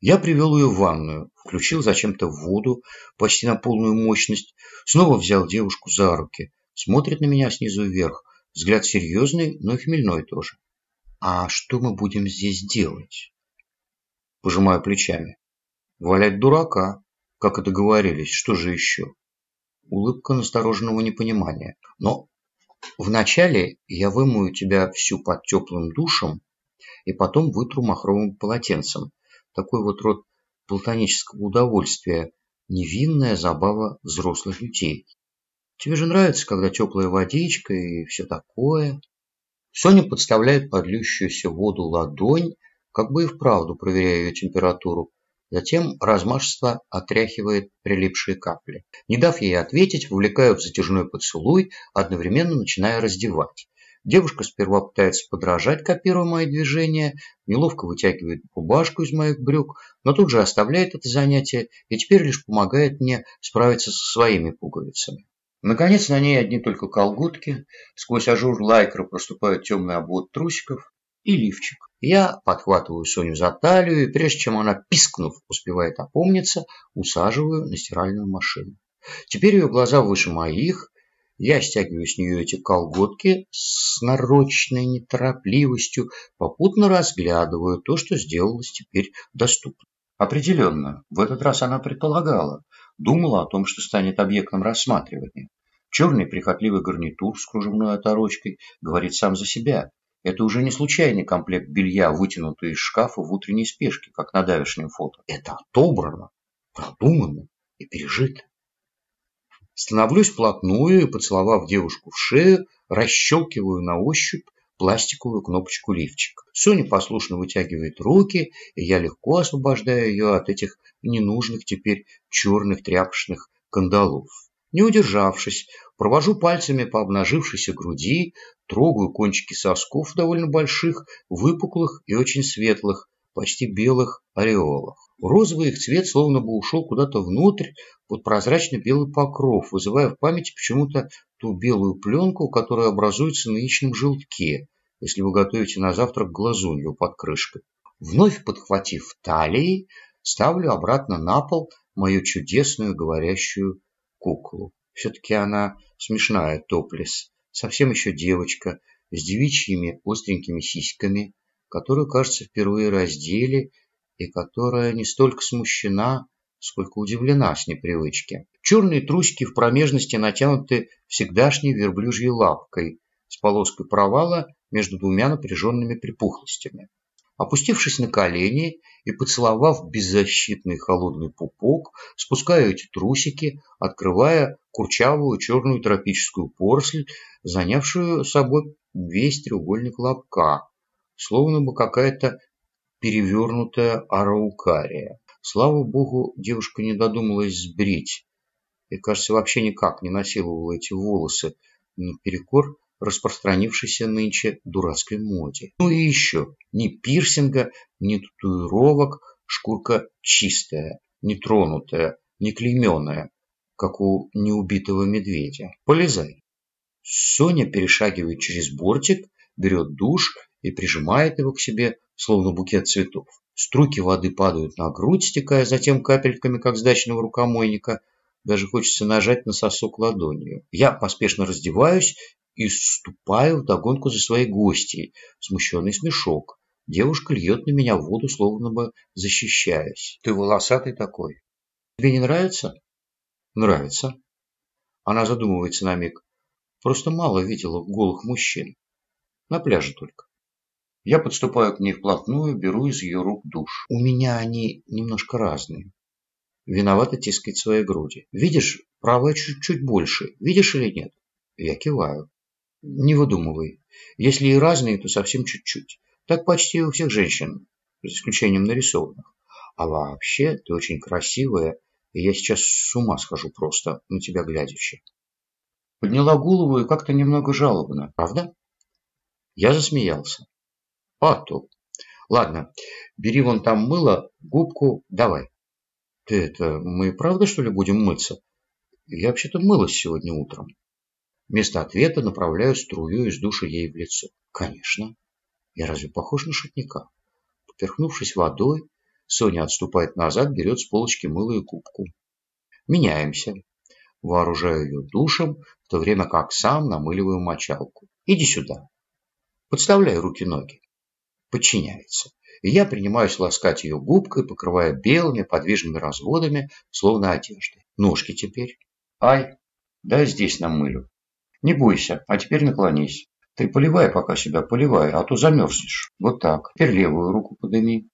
Я привел ее в ванную, включил зачем-то воду почти на полную мощность, снова взял девушку за руки, смотрит на меня снизу вверх, взгляд серьезный, но и хмельной тоже. «А что мы будем здесь делать?» Пожимаю плечами. «Валять дурака, как и договорились, что же еще?» Улыбка настороженного непонимания. «Но вначале я вымою тебя всю под теплым душем и потом вытру махровым полотенцем, такой вот род платонического удовольствия, невинная забава взрослых людей. Тебе же нравится, когда теплая водичка и все такое. Соня подставляет под льющуюся воду ладонь, как бы и вправду проверяя ее температуру. Затем размашество отряхивает прилипшие капли. Не дав ей ответить, вовлекаю в затяжной поцелуй, одновременно начиная раздевать. Девушка сперва пытается подражать, копируя мои движения, неловко вытягивает рубашку из моих брюк, но тут же оставляет это занятие и теперь лишь помогает мне справиться со своими пуговицами. Наконец на ней одни только колготки, сквозь ажур лайкры проступает темный обвод трусиков и лифчик. Я подхватываю Соню за талию и прежде чем она, пискнув, успевает опомниться, усаживаю на стиральную машину. Теперь ее глаза выше моих, я стягиваю с нее эти колготки с нарочной неторопливостью, попутно разглядываю то, что сделалось теперь доступно. Определенно, в этот раз она предполагала, думала о том, что станет объектом рассматривания. Черный прихотливый гарнитур с кружевной оторочкой говорит сам за себя. Это уже не случайный комплект белья, вытянутый из шкафа в утренней спешке, как на давешнем фото. Это отобрано, продумано и пережито. Становлюсь вплотную и, поцеловав девушку в шею, расщелкиваю на ощупь пластиковую кнопочку лифчика. Соня послушно вытягивает руки, и я легко освобождаю ее от этих ненужных теперь черных тряпочных кандалов. Не удержавшись, провожу пальцами по обнажившейся груди, трогаю кончики сосков довольно больших, выпуклых и очень светлых, почти белых ореолах. Розовый их цвет словно бы ушел куда-то внутрь под прозрачный белый покров, вызывая в памяти почему-то ту белую пленку, которая образуется на яичном желтке, если вы готовите на завтрак глазунью под крышкой. Вновь подхватив талии, ставлю обратно на пол мою чудесную говорящую куклу. Все-таки она смешная топлес, совсем еще девочка, с девичьими остренькими сиськами, которую, кажется, впервые раздели, и которая не столько смущена, сколько удивлена с непривычки. Черные трусики в промежности натянуты всегдашней верблюжьей лапкой с полоской провала между двумя напряженными припухлостями. Опустившись на колени и поцеловав беззащитный холодный пупок, спускаю эти трусики, открывая курчавую черную тропическую поросль, занявшую собой весь треугольник лобка, словно бы какая-то перевернутая араукария. Слава богу, девушка не додумалась сбрить и, кажется, вообще никак не насиловала эти волосы наперекор распространившейся нынче дурацкой моде. Ну и еще, ни пирсинга, ни татуировок, шкурка чистая, нетронутая, не клейменная, как у неубитого медведя. Полезай. Соня перешагивает через бортик, берет душ и прижимает его к себе, словно букет цветов. Струйки воды падают на грудь, стекая затем капельками, как с дачного рукомойника. Даже хочется нажать на сосок ладонью. Я поспешно раздеваюсь и ступаю в догонку за своей гостьей. Смущенный смешок. Девушка льет на меня воду, словно бы защищаясь. Ты волосатый такой. Тебе не нравится? Нравится. Она задумывается на миг. Просто мало видела голых мужчин. На пляже только. Я подступаю к ней вплотную, беру из ее рук душ. У меня они немножко разные. Виновато тискает свои груди. Видишь, правая чуть-чуть больше. Видишь или нет? Я киваю. Не выдумывай. Если и разные, то совсем чуть-чуть. Так почти у всех женщин, за исключением нарисованных. А вообще, ты очень красивая, и я сейчас с ума схожу просто на тебя глядящий. Подняла голову и как-то немного жалобно. Правда? Я засмеялся. То. Ладно, бери вон там мыло, губку, давай. Ты это, мы правда что ли будем мыться? Я вообще-то мылась сегодня утром. Вместо ответа направляю струю из душа ей в лицо. Конечно. Я разве похож на шутника? Поперхнувшись водой, Соня отступает назад, берет с полочки мыло и губку. Меняемся. Вооружаю ее душем, в то время как сам намыливаю мочалку. Иди сюда. Подставляю руки-ноги. Подчиняется. И я принимаюсь ласкать ее губкой, покрывая белыми подвижными разводами, словно одеждой. Ножки теперь. Ай, дай здесь намылю. Не бойся, а теперь наклонись. Ты поливай пока себя, поливай, а то замерзнешь. Вот так. Теперь левую руку подними.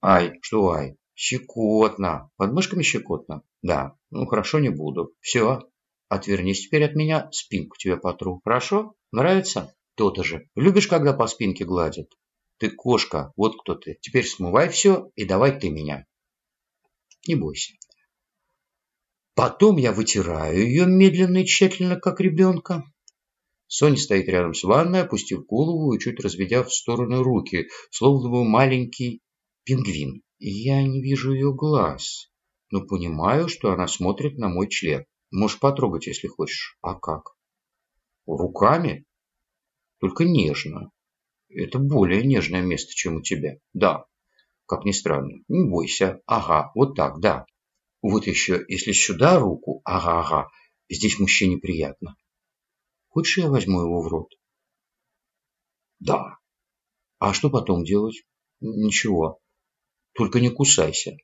Ай, что ай? Щекотно. Под мышками щекотно? Да. Ну, хорошо, не буду. Все. Отвернись теперь от меня, спинку тебе потру. Хорошо? Нравится? То-то же. Любишь, когда по спинке гладят? Ты кошка, вот кто ты. Теперь смывай все и давай ты меня. Не бойся. Потом я вытираю ее медленно и тщательно, как ребенка. Соня стоит рядом с ванной, опустив голову и чуть разведя в стороны руки, словно бы маленький пингвин. Я не вижу ее глаз, но понимаю, что она смотрит на мой член. Можешь потрогать, если хочешь. А как? Руками? Только нежно. Это более нежное место, чем у тебя. Да. Как ни странно. Не бойся. Ага, вот так, да. Вот еще, если сюда руку, ага, ага, здесь мужчине приятно. Хочешь, я возьму его в рот? Да. А что потом делать? Ничего. Только не кусайся.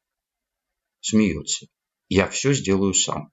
Смеется. Я все сделаю сам.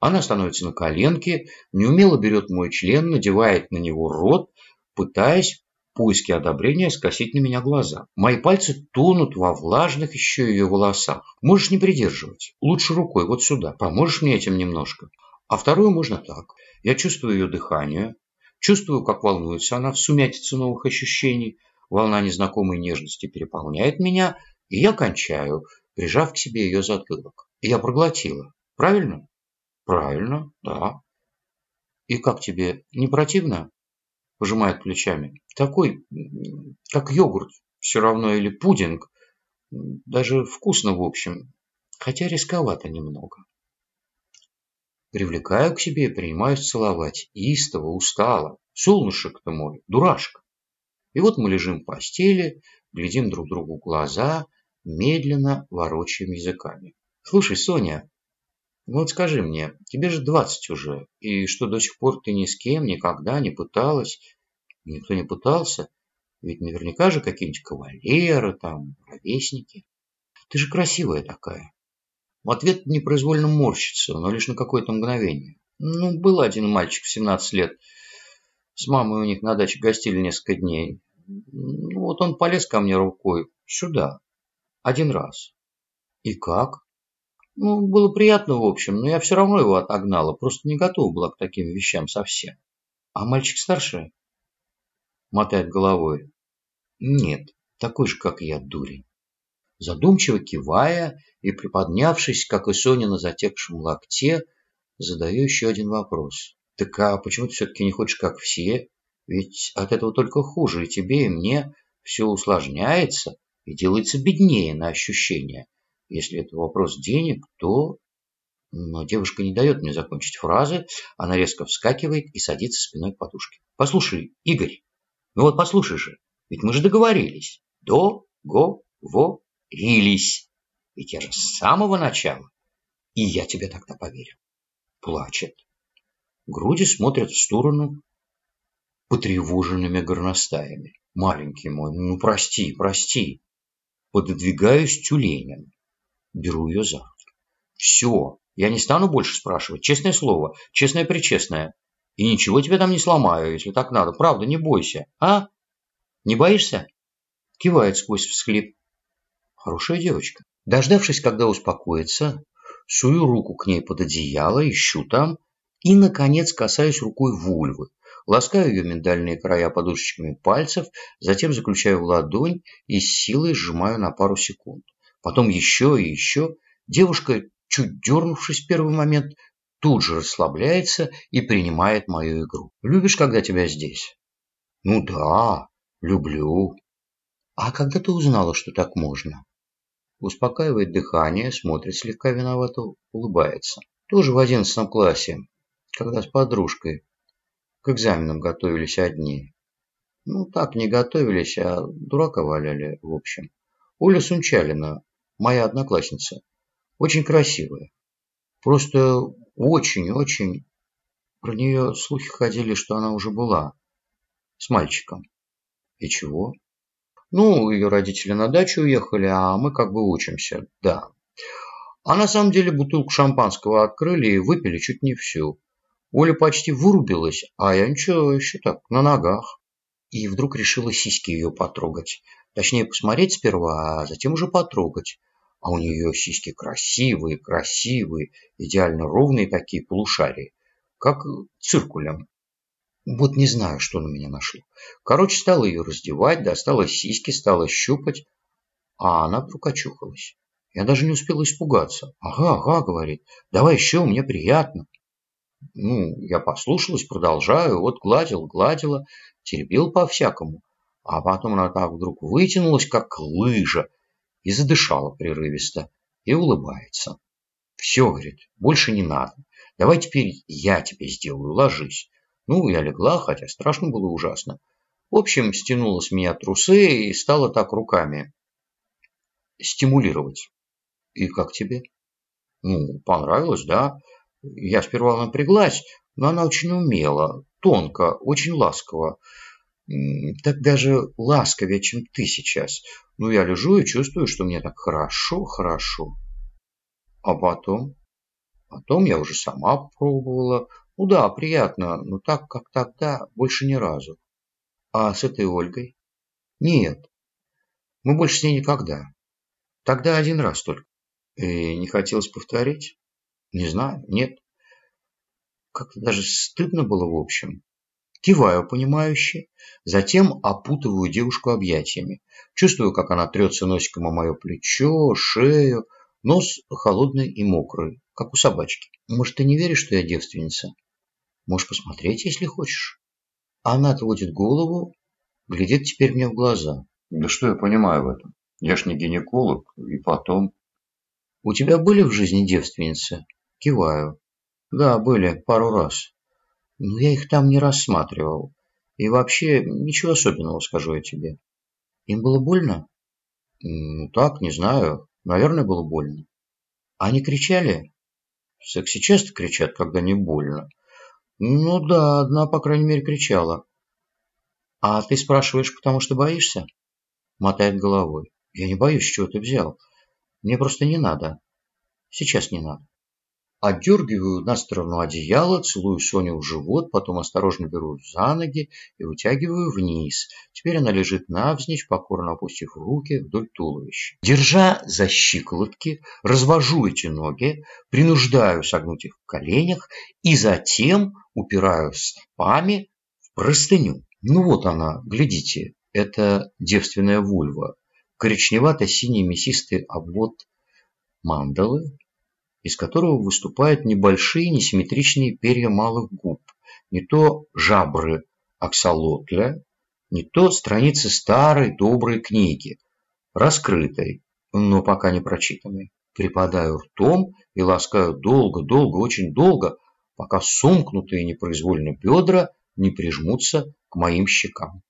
Она становится на коленки, неумело берет мой член, надевает на него рот, пытаясь поиске одобрения скосить на меня глаза. Мои пальцы тонут во влажных еще ее волосах. Можешь не придерживать. Лучше рукой вот сюда. Поможешь мне этим немножко. А вторую можно так. Я чувствую ее дыхание, чувствую, как волнуется она в сумятице новых ощущений. Волна незнакомой нежности переполняет меня, и я кончаю, прижав к себе ее затылок. И я проглотила. Правильно? Правильно, да. И как тебе, не противно? Пожимает плечами. Такой, как йогурт, все равно или пудинг. Даже вкусно, в общем. Хотя рисковато немного. Привлекаю к себе и принимаюсь целовать. Истово, устало. Солнышек ты мой, дурашка. И вот мы лежим в постели, глядим друг другу в глаза, медленно ворочаем языками. Слушай, Соня, вот скажи мне, тебе же двадцать уже, и что до сих пор ты ни с кем никогда не пыталась, никто не пытался, ведь наверняка же какие-нибудь кавалеры там, ровесники. Ты же красивая такая. В ответ непроизвольно морщится, но лишь на какое-то мгновение. Ну, был один мальчик в 17 лет. С мамой у них на даче гостили несколько дней. Ну, вот он полез ко мне рукой сюда. Один раз. И как? Ну, было приятно, в общем, но я все равно его отогнала. Просто не готова была к таким вещам совсем. А мальчик старше? Мотает головой. Нет, такой же, как я, дурень. Задумчиво кивая и приподнявшись, как и Соня на затекшем локте, задаю еще один вопрос. Так а почему ты все-таки не хочешь, как все? Ведь от этого только хуже и тебе, и мне все усложняется и делается беднее на ощущения. Если это вопрос денег, то... Но девушка не дает мне закончить фразы. Она резко вскакивает и садится спиной к подушке. Послушай, Игорь, ну вот послушай же, ведь мы же договорились. До-го-во-рились. Ведь я же с самого начала. И я тебе тогда поверю. Плачет. Груди смотрят в сторону потревоженными горностаями. Маленький мой, ну прости, прости. Пододвигаюсь тюленем. Беру ее за. Все, я не стану больше спрашивать. Честное слово, честное-пречестное. И ничего тебе там не сломаю, если так надо. Правда, не бойся. А? Не боишься? Кивает сквозь всхлип. Хорошая девочка. Дождавшись, когда успокоится, сую руку к ней под одеяло, ищу там и, наконец, касаюсь рукой вульвы. Ласкаю ее миндальные края подушечками пальцев, затем заключаю в ладонь и силой сжимаю на пару секунд. Потом еще и еще. Девушка, чуть дернувшись в первый момент, тут же расслабляется и принимает мою игру. Любишь, когда тебя здесь? Ну да, люблю. А когда ты узнала, что так можно? Успокаивает дыхание, смотрит слегка виновато, улыбается. Тоже в одиннадцатом классе, когда с подружкой к экзаменам готовились одни. Ну, так не готовились, а дурака валяли, в общем. Оля Сунчалина, моя одноклассница. Очень красивая. Просто очень-очень... Про нее слухи ходили, что она уже была с мальчиком. И чего? Ну, ее родители на дачу уехали, а мы как бы учимся, да. А на самом деле бутылку шампанского открыли и выпили чуть не всю. Оля почти вырубилась, а я ничего, еще так, на ногах. И вдруг решила сиськи ее потрогать. Точнее, посмотреть сперва, а затем уже потрогать. А у нее сиськи красивые, красивые, идеально ровные такие полушарии, как циркулем. Вот не знаю, что на меня нашло. Короче, стала ее раздевать, достала сиськи, стала щупать, а она вдруг очухалась. Я даже не успела испугаться. «Ага, ага», — говорит, — «давай еще, мне приятно». Ну, я послушалась, продолжаю, вот гладил, гладила, теребил по-всякому. А потом она так вдруг вытянулась, как лыжа, и задышала прерывисто, и улыбается. «Все, — говорит, — больше не надо. Давай теперь я тебе сделаю, ложись». Ну, я легла, хотя страшно было ужасно. В общем, стянула с меня трусы и стала так руками стимулировать. И как тебе? Ну, понравилось, да. Я сперва напряглась, но она очень умела, тонко, очень ласково. Так даже ласковее, чем ты сейчас. Ну, я лежу и чувствую, что мне так хорошо, хорошо. А потом? Потом я уже сама пробовала. Ну да, приятно, но так, как тогда, больше ни разу. А с этой Ольгой? Нет. Мы больше с ней никогда. Тогда один раз только. И не хотелось повторить? Не знаю, нет. Как-то даже стыдно было в общем. Киваю понимающе, затем опутываю девушку объятиями. Чувствую, как она трется носиком о мое плечо, шею. Нос холодный и мокрый, как у собачки. Может, ты не веришь, что я девственница? Можешь посмотреть, если хочешь. Она отводит голову, глядит теперь мне в глаза. Да что я понимаю в этом? Я ж не гинеколог, и потом... У тебя были в жизни девственницы? Киваю. Да, были, пару раз. Но я их там не рассматривал. И вообще, ничего особенного, скажу я тебе. Им было больно? Ну так, не знаю. Наверное, было больно. Они кричали? В сексе часто кричат, когда не больно. Ну да, одна, по крайней мере, кричала. А ты спрашиваешь, потому что боишься? Мотает головой. Я не боюсь, чего ты взял. Мне просто не надо. Сейчас не надо. Отдергиваю на сторону одеяла, целую Соню в живот, потом осторожно беру за ноги и вытягиваю вниз. Теперь она лежит навзничь, покорно опустив руки вдоль туловища. Держа за щиколотки, развожу эти ноги, принуждаю согнуть их в коленях и затем упираю стопами в простыню. Ну вот она, глядите, это девственная вульва. Коричневато-синий мясистый обвод мандалы, из которого выступают небольшие несимметричные перья малых губ, не то жабры аксолотля, не то страницы старой доброй книги, раскрытой, но пока не прочитанной. Припадаю ртом и ласкаю долго-долго, очень долго, пока сомкнутые непроизвольно бедра не прижмутся к моим щекам.